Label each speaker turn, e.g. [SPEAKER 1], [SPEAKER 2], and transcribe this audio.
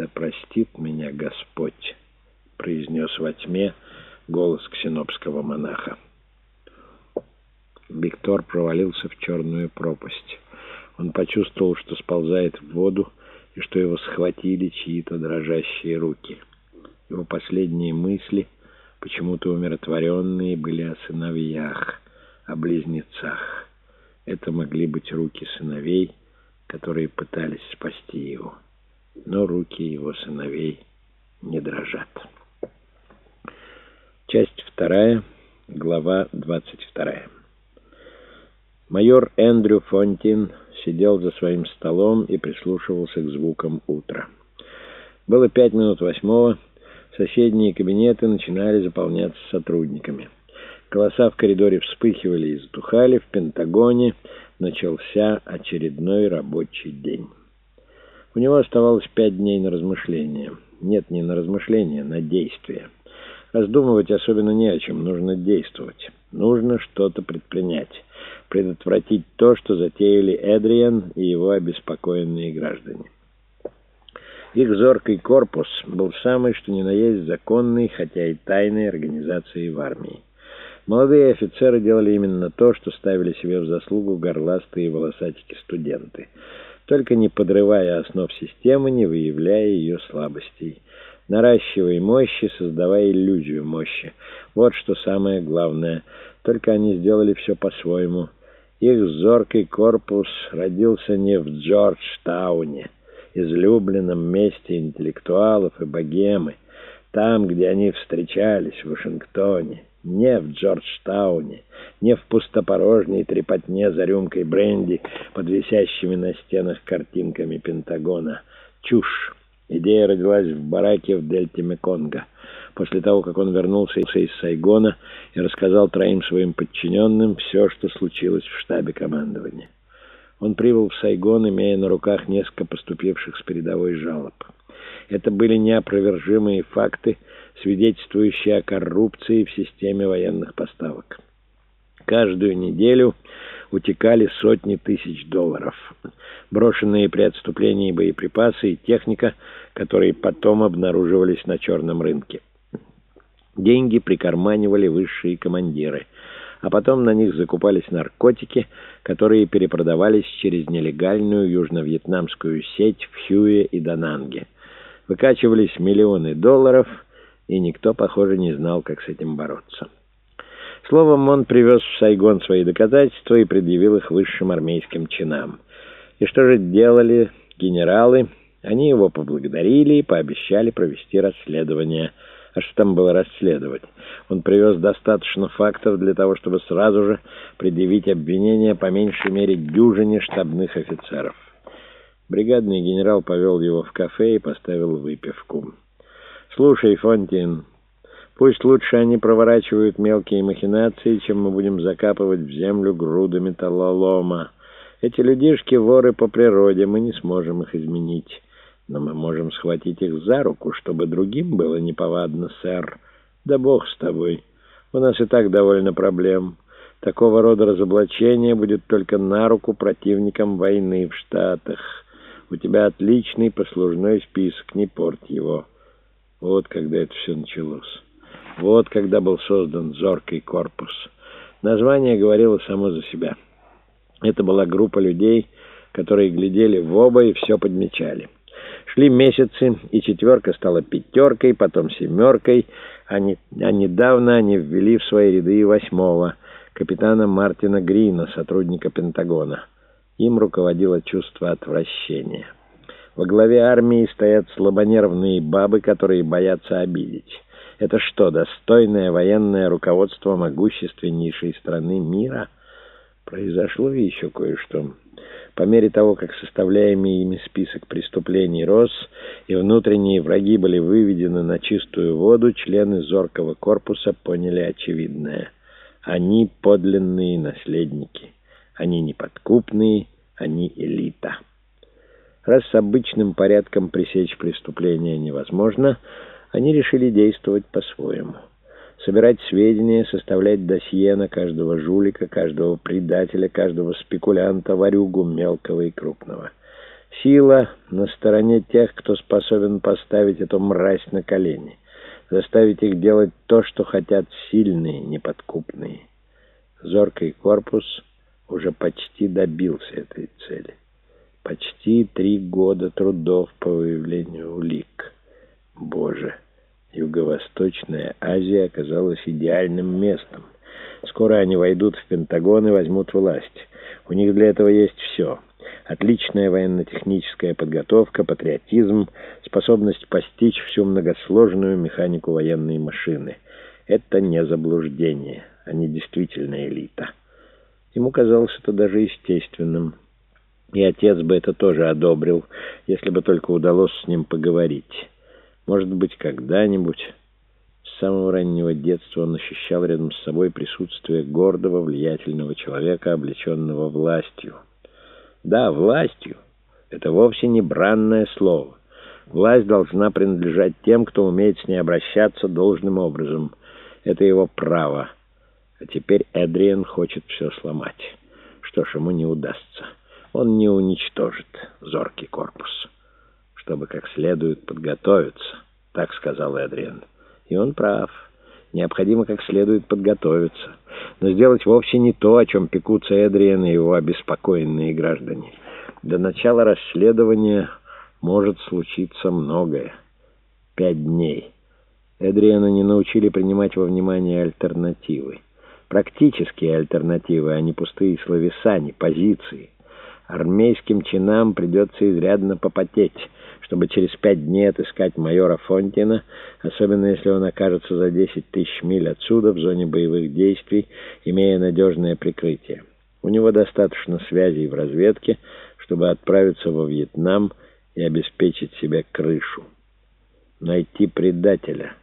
[SPEAKER 1] «Да простит меня Господь», — произнес во тьме голос ксенопского монаха. Виктор провалился в черную пропасть. Он почувствовал, что сползает в воду, и что его схватили чьи-то дрожащие руки. Его последние мысли, почему-то умиротворенные, были о сыновьях, о близнецах. Это могли быть руки сыновей, которые пытались спасти его. Но руки его сыновей не дрожат. Часть вторая, глава двадцать вторая. Майор Эндрю Фонтин сидел за своим столом и прислушивался к звукам утра. Было пять минут восьмого, соседние кабинеты начинали заполняться сотрудниками. Голоса в коридоре вспыхивали и затухали, в Пентагоне начался очередной рабочий день. У него оставалось пять дней на размышления. Нет, не на размышления, на действия. Раздумывать особенно не о чем, нужно действовать. Нужно что-то предпринять предотвратить то, что затеяли Эдриан и его обеспокоенные граждане. Их зоркий корпус был самый что ни на есть законной, хотя и тайной организацией в армии. Молодые офицеры делали именно то, что ставили себе в заслугу горластые волосатики-студенты, только не подрывая основ системы, не выявляя ее слабостей. Наращивая мощи, создавая иллюзию мощи. Вот что самое главное. Только они сделали все по-своему – их зоркий корпус родился не в Джорджтауне, излюбленном месте интеллектуалов и богемы, там, где они встречались, в Вашингтоне, не в Джорджтауне, не в пустопорожней трепотне за рюмкой бренди под висящими на стенах картинками Пентагона. Чушь. Идея родилась в бараке в дельте Меконга после того, как он вернулся из Сайгона и рассказал троим своим подчиненным все, что случилось в штабе командования. Он прибыл в Сайгон, имея на руках несколько поступивших с передовой жалоб. Это были неопровержимые факты, свидетельствующие о коррупции в системе военных поставок. Каждую неделю утекали сотни тысяч долларов. Брошенные при отступлении боеприпасы и техника, которые потом обнаруживались на черном рынке. Деньги прикарманивали высшие командиры, а потом на них закупались наркотики, которые перепродавались через нелегальную южно-вьетнамскую сеть в Хьюе и Дананге. Выкачивались миллионы долларов, и никто, похоже, не знал, как с этим бороться. Словом, он привез в Сайгон свои доказательства и предъявил их высшим армейским чинам. И что же делали генералы? Они его поблагодарили и пообещали провести расследование – а что там было расследовать? Он привез достаточно фактов для того, чтобы сразу же предъявить обвинение по меньшей мере дюжине штабных офицеров. Бригадный генерал повел его в кафе и поставил выпивку. «Слушай, Фонтин, пусть лучше они проворачивают мелкие махинации, чем мы будем закапывать в землю груды металлолома. Эти людишки воры по природе, мы не сможем их изменить». Но мы можем схватить их за руку, чтобы другим было неповадно, сэр. Да бог с тобой. У нас и так довольно проблем. Такого рода разоблачение будет только на руку противникам войны в Штатах. У тебя отличный послужной список, не порть его. Вот когда это все началось. Вот когда был создан зоркий корпус. Название говорило само за себя. Это была группа людей, которые глядели в оба и все подмечали. Шли месяцы, и четверка стала пятеркой, потом семеркой, а, не, а недавно они ввели в свои ряды восьмого, капитана Мартина Грина, сотрудника Пентагона. Им руководило чувство отвращения. Во главе армии стоят слабонервные бабы, которые боятся обидеть. Это что, достойное военное руководство могущественнейшей страны мира? Произошло еще кое-что. По мере того, как составляемый ими список преступлений рос и внутренние враги были выведены на чистую воду, члены зоркого корпуса поняли очевидное. Они подлинные наследники. Они неподкупные, они элита. Раз с обычным порядком пресечь преступление невозможно, они решили действовать по-своему собирать сведения, составлять досье на каждого жулика, каждого предателя, каждого спекулянта, ворюгу мелкого и крупного. Сила на стороне тех, кто способен поставить эту мразь на колени, заставить их делать то, что хотят сильные, неподкупные. Зоркий корпус уже почти добился этой цели. Почти три года трудов по выявлению улик. Боже, Юго-Восточная Азия оказалась идеальным местом. Скоро они войдут в Пентагон и возьмут власть. У них для этого есть все. Отличная военно-техническая подготовка, патриотизм, способность постичь всю многосложную механику военной машины. Это не заблуждение, они действительно элита. Ему казалось это даже естественным. И отец бы это тоже одобрил, если бы только удалось с ним поговорить. Может быть, когда-нибудь... С самого раннего детства он ощущал рядом с собой присутствие гордого, влиятельного человека, облеченного властью. Да, властью. Это вовсе не бранное слово. Власть должна принадлежать тем, кто умеет с ней обращаться должным образом. Это его право. А теперь Эдриен хочет все сломать. Что ж, ему не удастся. Он не уничтожит зоркий корпус, чтобы как следует подготовиться, так сказал Эдриен. И он прав. Необходимо как следует подготовиться. Но сделать вовсе не то, о чем пекутся Эдриен и его обеспокоенные граждане. До начала расследования может случиться многое. Пять дней. Эдриана не научили принимать во внимание альтернативы. Практические альтернативы, а не пустые словеса, не позиции. Армейским чинам придется изрядно попотеть чтобы через пять дней отыскать майора Фонтина, особенно если он окажется за 10 тысяч миль отсюда, в зоне боевых действий, имея надежное прикрытие. У него достаточно связей в разведке, чтобы отправиться во Вьетнам и обеспечить себе крышу. Найти предателя —